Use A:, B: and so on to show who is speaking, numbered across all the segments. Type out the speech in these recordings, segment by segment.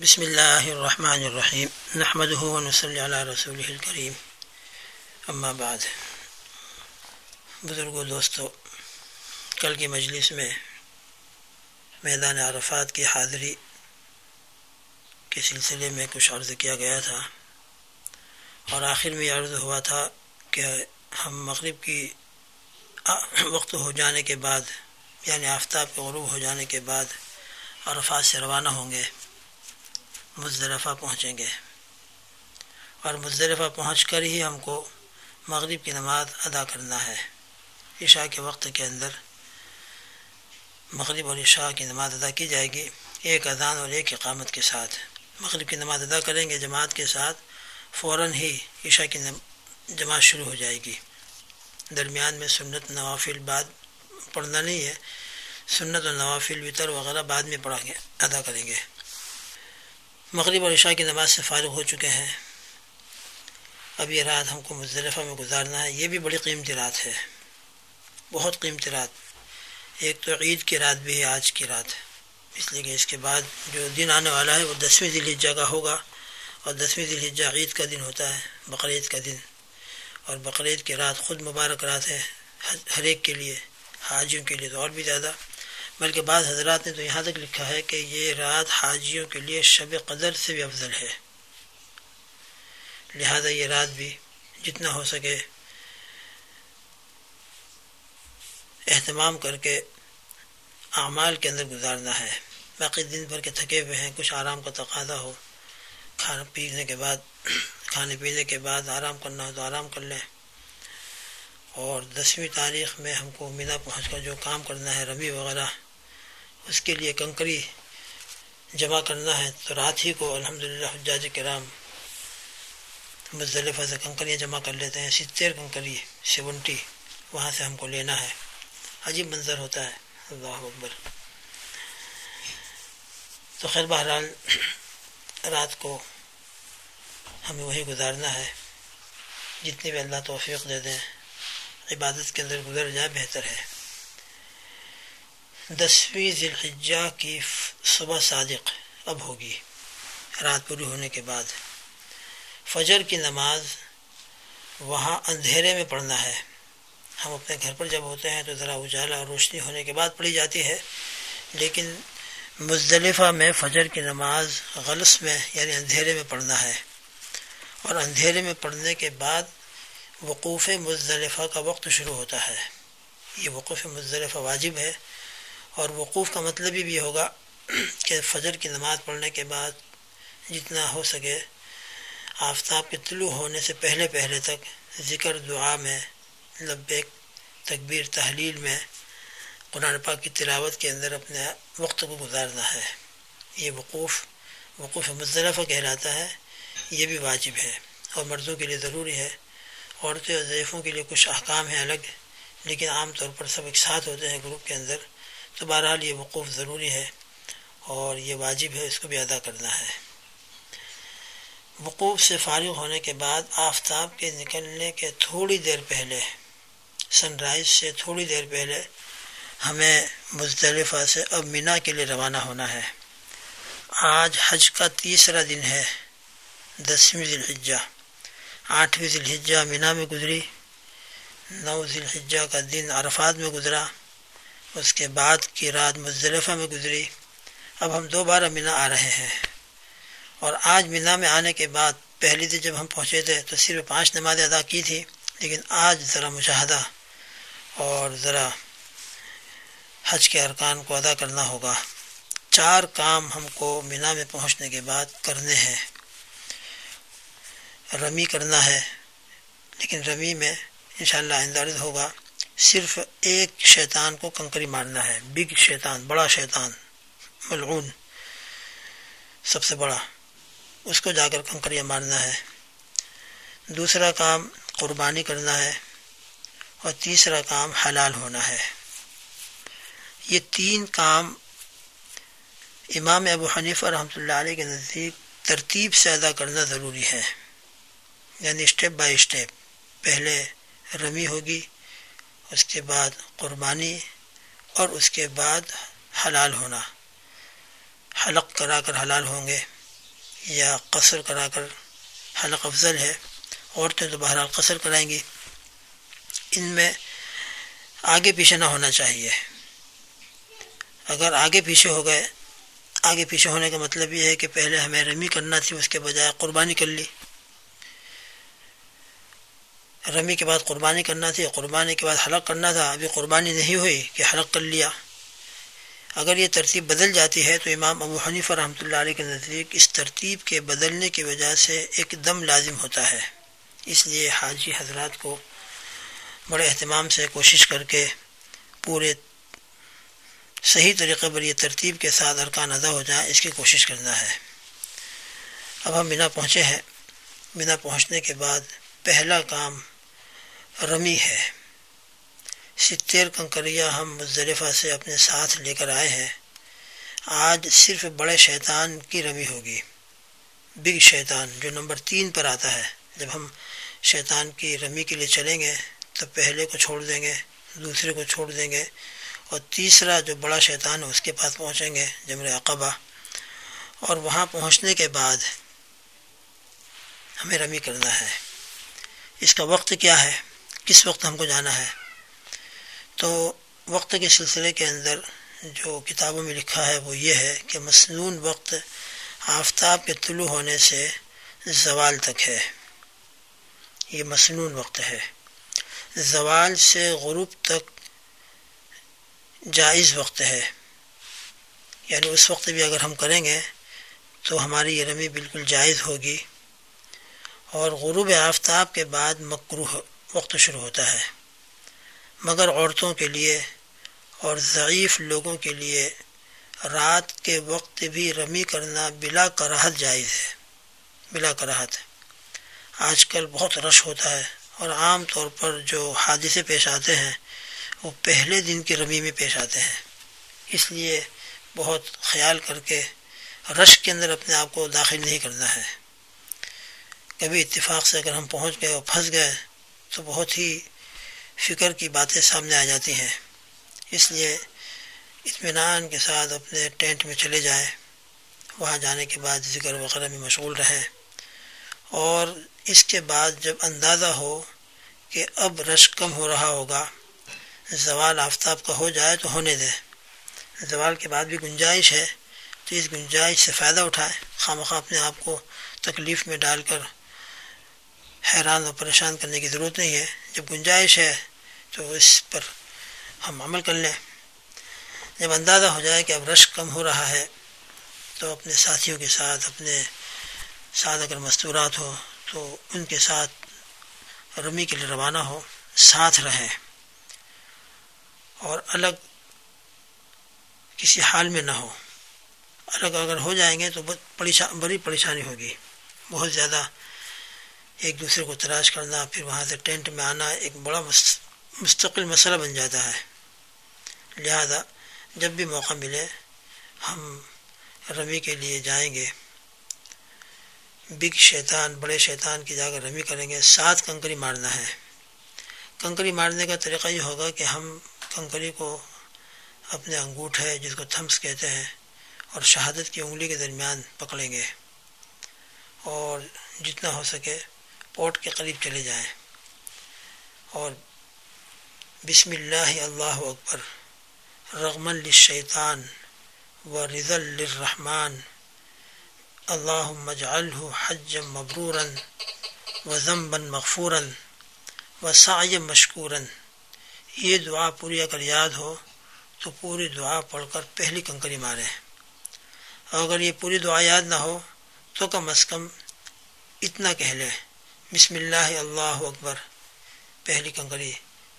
A: بسم اللہ الرحمن الرحیم۔ نحمد صلی اللہ رسول الکریم۔ اما بعد۔ بزرگ و دوستو، کل کی مجلس میں میدان عرفات کی حاضری کے سلسلے میں کچھ عرض کیا گیا تھا۔ اور آخر میں یہ عرض ہوا تھا کہ ہم مغرب کی وقت ہو جانے کے بعد یعنی آفتاب کے غروب ہو جانے کے بعد عرفات سے روانہ ہوں گے۔ مزدلفہ پہنچیں گے۔ اور مزدلفہ پہنچ کر ہی ہم کو مغرب کی نماز ادا کرنا ہے۔ عشاء کے وقت کے اندر مغرب اور عشاء کی نماز ادا کی جائے گی، ایک اذان اور ایک اقامت کے ساتھ۔ مغرب کی نماز ادا کریں گے جماعت کے ساتھ، فوراً ہی عشاء کی جماعت شروع ہو جائے گی۔ درمیان میں سنت نوافل بعد پڑھنا نہیں ہے، سنت و نوافل وطر وغیرہ بعد میں پڑھا گے، ادا کریں گے۔ مغرب اور عشاء کی نماز سے فارغ ہو چکے ہیں۔ اب یہ رات ہم کو مزدلفہ میں گزارنا ہے۔ یہ بھی بڑی قیمتی رات ہے۔ بہت قیمتی رات۔ ایک تو عید کی رات بھی ہے، آج کی رات۔ اس لیے کہ اس کے بعد جو دن آنے والا ہے، وہ دسویں ذیل الحجہ کا ہوگا۔ اور دسویں ذیل الحجہ عید کا دن ہوتا ہے، بقرعید کا دن۔ اور بقرعید کی رات خود مبارک رات ہے ہر ایک کے لیے، حاجیوں کے لیے تو اور بھی زیادہ۔ بلکہ بعض حضرات نے تو یہاں تک لکھا ہے کہ یہ رات حاجیوں کے لیے شب قدر سے بھی افضل ہے۔ لہذا یہ رات بھی جتنا ہو سکے اہتمام کر کے اعمال کے اندر گزارنا ہے۔ باقی دن بھر کے تھکے ہوئے ہیں، کچھ آرام کا تقاضا ہو، کھانا پینے کے بعد، کھانے پینے کے بعد آرام کرنا ہو تو آرام کر لیں۔ اور دسویں تاریخ میں ہم کو مینا پہنچ کر جو کام کرنا ہے رمی وغیرہ اس کے لیے کنکری جمع کرنا ہے، تو رات ہی کو الحمد للہ حجاج کرام مزدلفہ سے کنکریاں جمع کر لیتے ہیں ستر کنکری، سیونٹی وہاں سے ہم کو لینا ہے۔ عجیب منظر ہوتا ہے۔ اللہ اکبر۔ تو خیر بہرحال رات کو ہمیں وہی گزارنا ہے۔ جتنی بھی اللہ توفیق دے دیں، عبادت کے اندر گزر جائے، بہتر ہے۔ دسویں ذی الحجہ کی صبح صادق اب ہوگی۔ رات پوری ہونے کے بعد۔ فجر کی نماز وہاں اندھیرے میں پڑھنا ہے۔ ہم اپنے گھر پر جب ہوتے ہیں تو ذرا اجالا اور روشنی ہونے کے بعد پڑھی جاتی ہے۔ لیکن مزدلفہ میں فجر کی نماز غلط میں یعنی اندھیرے میں پڑھنا ہے۔ اور اندھیرے میں پڑھنے کے بعد وقوف مزدلفہ کا وقت شروع ہوتا ہے۔ یہ وقوف مزدلفہ واجب ہے۔ اور وقوف کا مطلب یہ بھی ہوگا کہ فجر کی نماز پڑھنے کے بعد جتنا ہو سکے آفتاب کے طلوع ہونے سے پہلے پہلے تک ذکر، دعا میں، لبیک، تکبیر، تحلیل میں قرآن پاک کی تلاوت کے اندر اپنے وقت کو گزارنا ہے۔ یہ وقوف وقوف مزدلفہ کہلاتا ہے۔ یہ بھی واجب ہے اور مردوں کے لیے ضروری ہے۔ عورتیں اور ضعیفوں کے لیے کچھ احکام ہیں الگ، لیکن عام طور پر سب ایک ساتھ ہوتے ہیں گروپ کے اندر۔ تو بہرحال یہ وقوف ضروری ہے اور یہ واجب ہے، اس کو بھی ادا کرنا ہے۔ وقوف سے فارغ ہونے کے بعد آفتاب کے نکلنے کے تھوڑی دیر پہلے، سن رائز سے تھوڑی دیر پہلے، ہمیں مزدلفہ سے اب مینا کے لیے روانہ ہونا ہے۔ آج حج کا تیسرا دن ہے، دسویں ذی الحجہ آٹھویں ذی الحجہ مینا میں گزری نو ذی الحجہ کا دن عرفات میں گزرا۔ اس کے بعد کی رات مزدلفہ میں گزری۔ اب ہم دوبارہ مینا آ رہے ہیں۔ اور آج مینا میں آنے کے بعد پہلی دن جب ہم پہنچے تھے تو صرف پانچ نمازیں ادا کی تھی لیکن آج ذرا مشاہدہ اور ذرا حج کے ارکان کو ادا کرنا ہوگا۔ چار کام ہم کو مینا میں پہنچنے کے بعد کرنے ہیں۔ رمی کرنا ہے، لیکن رمی میں انشاءاللہ شاء اللہ ہوگا۔ صرف ایک شیطان کو کنکری مارنا ہے۔ بگ شیطان، بڑا شیطان، ملعون، سب سے بڑا۔ اس کو جا کر کنکریاں مارنا ہے۔ دوسرا کام قربانی کرنا ہے اور تیسرا کام حلال ہونا ہے۔ یہ تین کام امام ابو حنیف رحمۃ اللہ علیہ کے نزدیک ترتیب سے ادا کرنا ضروری ہے۔ یعنی اسٹیپ بائی اسٹیپ۔ پہلے رمی ہوگی اس کے بعد قربانی اور اس کے بعد حلال ہونا۔ حلق کرا کر حلال ہوں گے یا قصر کرا کر حلق افضل ہے۔ عورتیں تو بہرحال قصر کرائیں گی۔ ان میں آگے پیچھے نہ ہونا چاہیے۔ اگر آگے پیچھے ہو گئے، آگے پیچھے ہونے کا مطلب یہ ہے کہ پہلے ہمیں رمی کرنا تھی، اس کے بجائے قربانی کر لی۔ رمی کے بعد قربانی کرنا تھی، قربانی کے بعد حلق کرنا تھا، ابھی قربانی نہیں ہوئی کہ حلق کر لیا۔ اگر یہ ترتیب بدل جاتی ہے تو امام ابو حنیف رحمۃ اللہ علیہ کے نزدیک اس ترتیب کے بدلنے کی وجہ سے ایک دم لازم ہوتا ہے۔ اس لیے حاجی حضرات کو بڑے اہتمام سے کوشش کر کے پورے صحیح طریقے پر یہ ترتیب کے ساتھ ارکان ادا ہو جائیں اس کی کوشش کرنا ہے۔ اب ہم بنا پہنچے ہیں۔ بنا پہنچنے کے بعد پہلا کام رمی ہے۔ ستر کنکریہ ہم مزدلفہ سے اپنے ساتھ لے کر آئے ہیں۔ آج صرف بڑے شیطان کی رمی ہوگی۔ بگ شیطان جو نمبر تین پر آتا ہے۔ جب ہم شیطان کی رمی کے لیے چلیں گے، تو پہلے کو چھوڑ دیں گے، دوسرے کو چھوڑ دیں گے۔ اور تیسرا جو بڑا شیطان ہے، اس کے پاس پہنچیں گے جمر عقبہ۔ اور وہاں پہنچنے کے بعد ہمیں رمی کرنا ہے۔ اس کا وقت کیا ہے؟ کس وقت ہم کو جانا ہے۔ تو وقت کے سلسلے کے اندر جو کتابوں میں لکھا ہے وہ یہ ہے کہ مصنون وقت آفتاب کے طلوع ہونے سے زوال تک ہے۔ یہ مصنون وقت ہے۔ زوال سے غروب تک جائز وقت ہے۔ یعنی اس وقت بھی اگر ہم کریں گے تو ہماری یہ رمی بالکل جائز ہوگی۔ اور غروب آفتاب کے بعد مکروح وقت شروع ہوتا ہے۔ مگر عورتوں کے لیے اور ضعیف لوگوں کے لیے رات کے وقت بھی رمی کرنا بلا کراہت جائز ہے۔ بلا کراہت۔ آج کل بہت رش ہوتا ہے اور عام طور پر جو حادثے پیش آتے ہیں، وہ پہلے دن کی رمی میں پیش آتے ہیں۔ اس لیے بہت خیال کر کے رش کے اندر اپنے آپ کو داخل نہیں کرنا ہے۔ کبھی اتفاق سے اگر ہم پہنچ گئے اور پھنس گئے تو بہت ہی فکر کی باتیں سامنے آ جاتی ہیں۔ اس لیے اطمینان کے ساتھ اپنے ٹینٹ میں چلے جائیں۔ وہاں جانے کے بعد ذکر وغیرہ میں مشغول رہیں۔ اور اس کے بعد جب اندازہ ہو کہ اب رش کم ہو رہا ہوگا، زوال آفتاب کا ہو جائے تو ہونے دے زوال کے بعد بھی گنجائش ہے، تو اس گنجائش سے فائدہ اٹھائے خواہ مخواہ اپنے آپ کو تکلیف میں ڈال کر حیران اور پریشان کرنے کی ضرورت نہیں ہے۔ جب گنجائش ہے تو اس پر ہم عمل کر لیں۔ جب اندازہ ہو جائے کہ اب رش کم ہو رہا ہے تو اپنے ساتھیوں کے ساتھ، اپنے ساتھ اگر مستورات ہو تو ان کے ساتھ رمی کے لیے روانہ ہو، ساتھ رہیں۔ اور الگ کسی حال میں نہ ہو۔ الگ اگر ہو جائیں گے تو بہت بڑی پریشانی ہوگی۔ بہت زیادہ ایک دوسرے کو تلاش کرنا، پھر وہاں سے ٹینٹ میں آنا ایک بڑا مستقل مسئلہ بن جاتا ہے۔ لہذا جب بھی موقع ملے، ہم رمی کے لیے جائیں گے۔ بگ شیطان، بڑے شیطان کی جا کر رمی کریں گے۔ سات کنکری مارنا ہے۔ کنکری مارنے کا طریقہ یہ ہوگا کہ ہم کنکری کو اپنے انگوٹھ ہے، جس کو تھمس کہتے ہیں، اور شہادت کی انگلی کے درمیان پکڑیں گے۔ اور جتنا ہو سکے پوٹ کے قریب چلے جائیں۔ اور بسم اللہ اللہ اکبر۔ رغمن للشیطان و رضل للرحمن۔ اللہ مجعلہ حج مبرورا و ضمبً مغفورا و سعی مشکورا۔ یہ دعا پوری اگر یاد ہو تو پوری دعا پڑھ کر پہلی کنکری مارے اور اگر یہ پوری دعا یاد نہ ہو تو کم از کم اتنا کہہ لے بسم اللہ اللہ اکبر۔ پہلی کنکری۔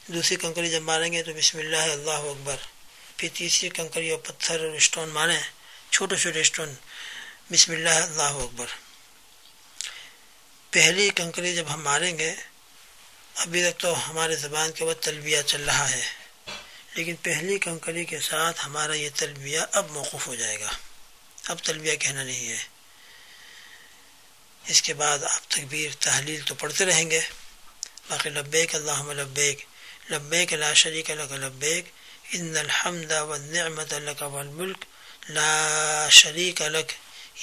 A: دوسری کنکری جب ماریں گے تو بسم اللہ اللہ اکبر۔ پھر تیسری کنکری اور پتھر اور اسٹون ماریں۔ چھوٹے چھوٹے اسٹون۔ بسم اللہ اللہ اکبر۔ پہلی کنکری جب ہم ماریں گے، ابھی تک تو ہمارے زبان کے بعد تلبیہ چل رہا ہے۔ لیکن پہلی کنکری کے ساتھ ہمارا یہ تلبیہ اب موقف ہو جائے گا۔ اب تلبیہ کہنا نہیں ہے۔ اس کے بعد آپ تکبیر، تحلیل تو پڑھتے رہیں گے۔ باقی لبیک اللہ لبیک لبیک لا شریک لک لبیک، ان الحمد والنعمت لک والملک، لا شریک لک۔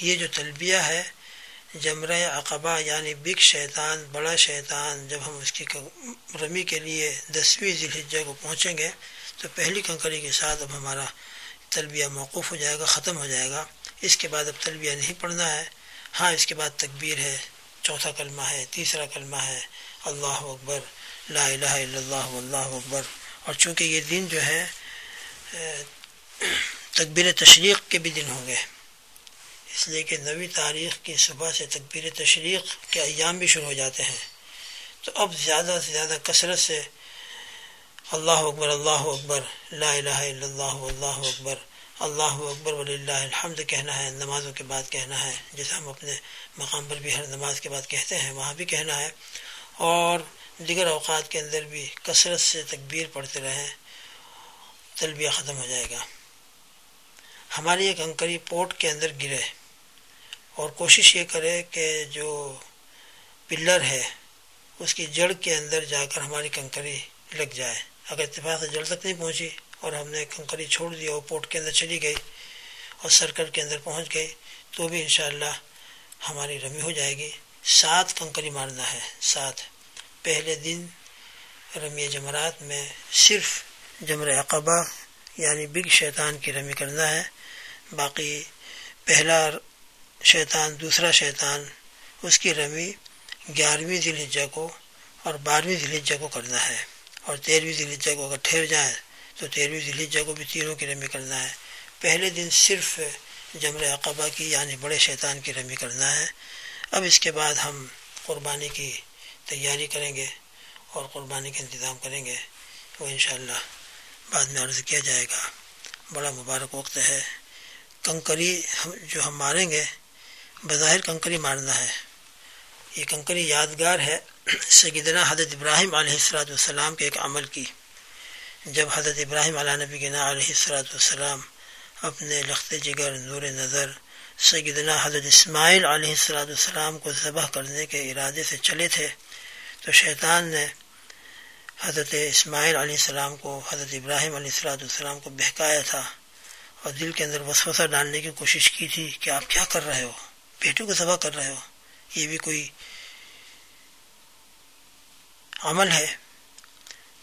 A: یہ جو تلبیہ ہے، جمرہ عقبہ یعنی بگ شیطان، بڑا شیطان، جب ہم اس کی رمی کے لیے دسویں ذیل کو پہنچیں گے، تو پہلی کنکری کے ساتھ اب ہمارا تلبیہ موقوف ہو جائے گا، ختم ہو جائے گا۔ اس کے بعد اب تلبیہ نہیں پڑھنا ہے۔ ہاں اس کے بعد تکبیر ہے، چوتھا کلمہ ہے، تیسرا کلمہ ہے، اللہ اکبر، لا الہ الا اللہ اللہ اکبر۔ اور چونکہ یہ دن جو ہے تکبیر تشریق کے بھی دن ہوں گے۔ اس لیے کہ نوی تاریخ کی صبح سے تکبیر تشریق کے ایام بھی شروع ہو جاتے ہیں۔ تو اب زیادہ سے زیادہ کثرت سے اللہ اکبر اللہ اکبر، لا الہ الا اللہ اللہ اکبر۔ اللہ اکبر ولی اللہ الحمد کہنا ہے، نمازوں کے بعد کہنا ہے جیسے ہم اپنے مقام پر بھی ہر نماز کے بعد کہتے ہیں، وہاں بھی کہنا ہے۔ اور دیگر اوقات کے اندر بھی کثرت سے تکبیر پڑھتے رہیں، تلبیہ ختم ہو جائے گا۔ ہماری ایک انکری پوٹ کے اندر گرے۔ اور کوشش یہ کرے کہ جو پلر ہے، اس کی جڑ کے اندر جا کر ہماری کنکری لگ جائے۔ اگر اتفاق سے جڑ تک نہیں پہنچی اور ہم نے کنکری چھوڑ دیا اور پوٹ کے اندر چلی گئی اور سرکل کے اندر پہنچ گئی تو بھی انشاءاللہ ہماری رمی ہو جائے گی۔ سات کنکری مارنا ہے، سات۔ پہلے دن رمی جمرات میں صرف جمر عقبہ یعنی بگ شیطان کی رمی کرنا ہے، باقی پہلا شیطان، دوسرا شیطان، اس کی رمی گیارہویں ذیل کو اور بارہویں ذیل کو کرنا ہے۔ اور تیرہویں ذیل کو اگر ٹھہر جائیں تو تیرہویں ذیل کو بھی تینوں کی رمی کرنا ہے۔ پہلے دن صرف جمر عقبہ کی یعنی بڑے شیطان کی رمی کرنا ہے۔ اب اس کے بعد ہم قربانی کی تیاری کریں گے اور قربانی کا انتظام کریں گے۔ وہ انشاءاللہ بعد میں عرض کیا جائے گا۔ بڑا مبارک وقت ہے۔ کنکری جو ہم ماریں گے، بظاہر کنکری مارنا ہے۔ یہ کنکری یادگار ہے۔ سیدنا حضرت ابراہیم علیہ السلاۃ والسلام کے ایک عمل کی۔ جب حضرت ابراہیم علیہ نبی گنا علیہ السلاۃ والسلام اپنے لخت جگر نور نظر سیدنا حضرت اسماعیل علیہ السلاۃ والسلام کو ذبح کرنے کے ارادے سے چلے تھے، تو شیطان نے حضرت اسماعیل علیہ السلام کو، حضرت ابراہیم علیہ السلاۃ والسلام کو بہکایا تھا اور دل کے اندر وسوسہ ڈالنے کی کوشش کی تھی کہ آپ کیا کر رہے ہو؟ بیٹوں کو ذبح کر رہے ہو؟ یہ بھی کوئی عمل ہے؟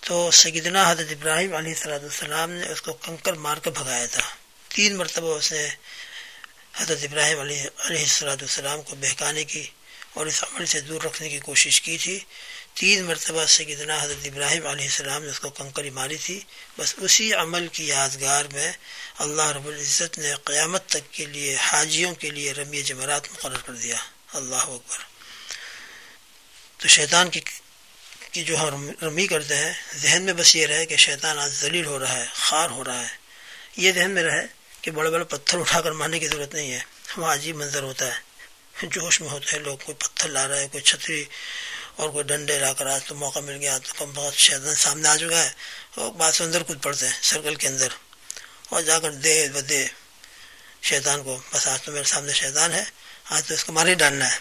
A: تو سیدنا حضرت ابراہیم علیہ السلاۃ والسلام نے اس کو کنکر مار کر بھگایا تھا۔ تین مرتبہ اس نے حضرت ابراہیم علیہ علیہ السلاۃ والسلام کو بہکانے کی اور اس عمل سے دور رکھنے کی کوشش کی تھی۔ تین مرتبہ سیدنا حضرت ابراہیم علیہ السلام نے اس کو کنکری ماری تھی۔ بس اسی عمل کی یادگار میں اللہ رب العزت نے قیامت تک کے لیے حاجیوں کے لیے رمی جمعرات مقرر کر دیا۔ اللہ اکبر۔ تو شیطان کی کی جو ہم رمی کرتے ہیں، ذہن میں بس یہ رہے کہ شیطان آج ذلیل ہو رہا ہے، خار ہو رہا ہے۔ یہ ذہن میں رہے کہ بڑے بڑے پتھر اٹھا کر مارنے کی ضرورت نہیں ہے۔ وہاں عجیب منظر ہوتا ہے۔ جوش میں ہوتے ہیں لوگ، کوئی پتھر لا رہا ہے، کوئی چھتری اور کوئی ڈنڈے لا کر آج تو موقع مل گیا تو کم بہت شیطان سامنے آ چکا ہے۔ وہ بات سے اندر کچھ پڑتے ہیں، سرکل کے اندر۔ اور جا کر دے بدے شیطان کو، بس آج تو میرے سامنے شیطان ہے، آج تو اس کو مارے ڈالنا ہے۔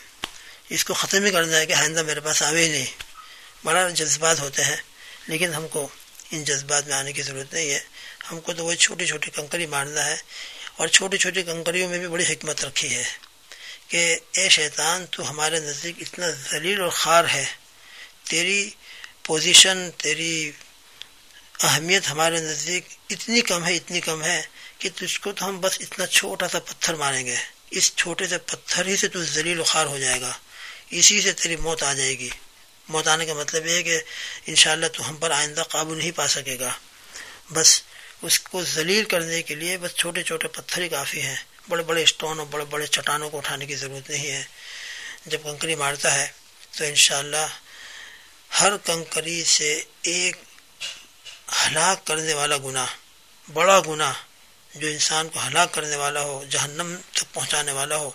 A: اس کو ختم ہی کرنا ہے کہ آئندہ میرے پاس آوے ہی نہیں۔ بڑا جذبات ہوتے ہیں، لیکن ہم کو ان جذبات میں آنے کی ضرورت نہیں ہے۔ ہم کو تو وہی چھوٹی چھوٹی کنکری مارنا ہے اور چھوٹی چھوٹی کنکریوں میں بھی بڑی حکمت رکھی ہے کہ اے شیطان، تو ہمارے نزدیک اتنا ذلیل اور خار ہے۔ تیری پوزیشن، تیری اہمیت ہمارے نزدیک اتنی کم ہے، اتنی کم ہے کہ تجھ کو تو ہم بس اتنا چھوٹا سا پتھر ماریں گے۔ اس چھوٹے سے پتھر ہی سے تو ذلیل و خار ہو جائے گا۔ اسی سے تیری موت آ جائے گی۔ موت آنے کا مطلب یہ ہے کہ انشاءاللہ تو ہم پر آئندہ قابو نہیں پا سکے گا۔ بس اس کو ذلیل کرنے کے لیے بس چھوٹے چھوٹے پتھر ہی کافی ہیں۔ بڑے بڑے اسٹون اور بڑے بڑے چٹانوں کو اٹھانے کی ضرورت نہیں ہے۔ جب کنکری مارتا ہے تو انشاءاللہ ہر کنکری سے ایک ہلاک کرنے والا گناہ، بڑا گناہ جو انسان کو ہلاک کرنے والا ہو، جہنم تک پہنچانے والا ہو،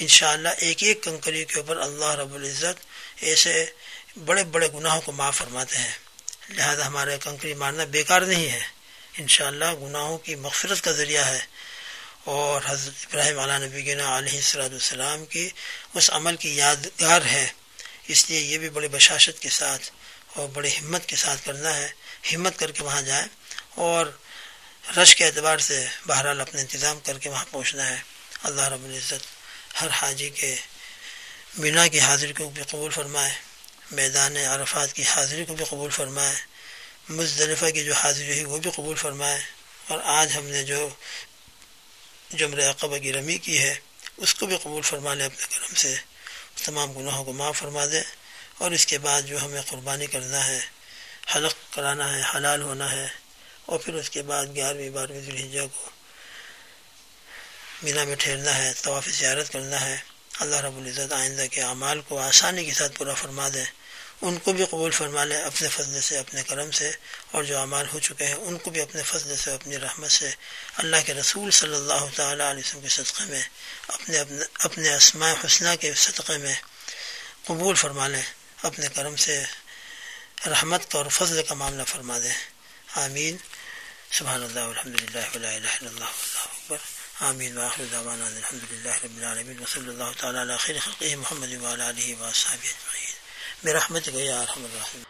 A: انشاءاللہ ایک ایک کنکری کے اوپر اللہ رب العزت ایسے بڑے بڑے گناہوں کو معاف فرماتے ہیں۔ لہذا ہمارے کنکری مارنا بیکار نہیں ہے۔ انشاءاللہ گناہوں کی مغفرت کا ذریعہ ہے۔ اور حضرت ابراہیم علیہ نبی علیہ السلام السلام کی اس عمل کی یادگار ہے۔ اس لیے یہ بھی بڑے بشاشت کے ساتھ اور بڑے ہمت کے ساتھ کرنا ہے۔ ہمت کر کے وہاں جائیں اور رش کے اعتبار سے بہرحال اپنے انتظام کر کے وہاں پہنچنا ہے۔ اللہ رب العزت ہر حاجی کے مینا کی حاضری کو بھی قبول فرمائے۔ میدان عرفات کی حاضری کو بھی قبول فرمائے، مزدلفہ کی جو حاضری ہے وہ بھی قبول فرمائے۔ اور آج ہم نے جو جمر عقبہ کی رمی کی ہے، اس کو بھی قبول فرما لے اپنے کرم سے۔ تمام گناہوں کو معاف فرما دے۔ اور اس کے بعد جو ہمیں قربانی کرنا ہے، حلق کرانا ہے، حلال ہونا ہے۔ اور پھر اس کے بعد گیارہویں، بارہویں ذوالحجہ کو مینا میں ٹھہرنا ہے، طواف زیارت کرنا ہے۔ اللہ رب العزت آئندہ کے اعمال کو آسانی کے ساتھ پورا فرما دیں ان کو بھی قبول فرما لیں اپنے فضل سے، اپنے کرم سے اور جو اعمال ہو چکے ہیں، ان کو بھی اپنے فضل سے، اپنی رحمت سے۔ اللہ کے رسول صلی اللہ تعالیٰ علیہ وسلم کے صدقے میں، اپنے اپنے اپنے اسماء حسنہ کے صدقے میں قبول فرما لیں اپنے کرم سے رحمت اور فضل کا معاملہ فرما دیں آمین۔ سبحان اللہ الحمد للہ اللہ اللہ اکبر۔ آمین۔ واخر دعوانا الحمد للہ رب العالمین، وصلی اللہ تعالیٰ علیہ خیر خلقہ محمد وعلى آلہ وصحبہ اجمعین۔ برحمتک یا الحمد الراحمین